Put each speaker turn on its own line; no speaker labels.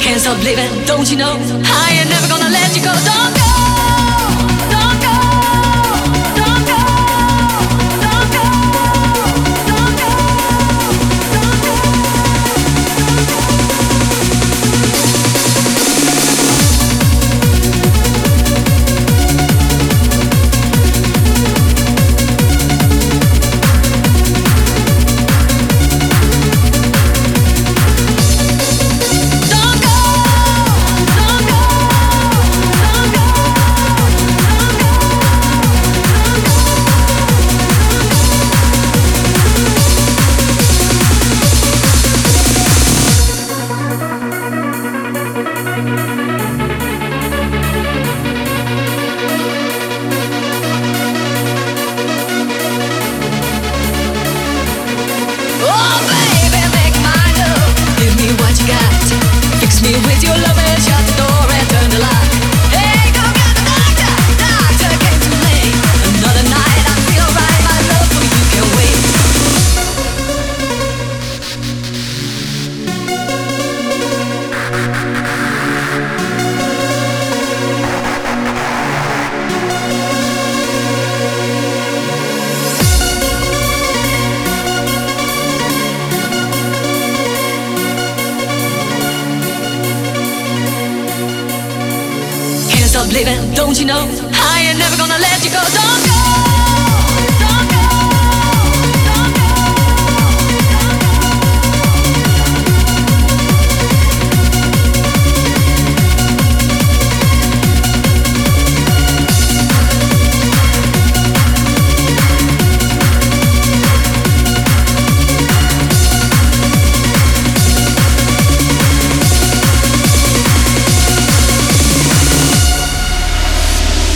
Can't stop living, don't you know? I ain't never gonna stop living, don't you know? I ain't never gonna let you go, don't go.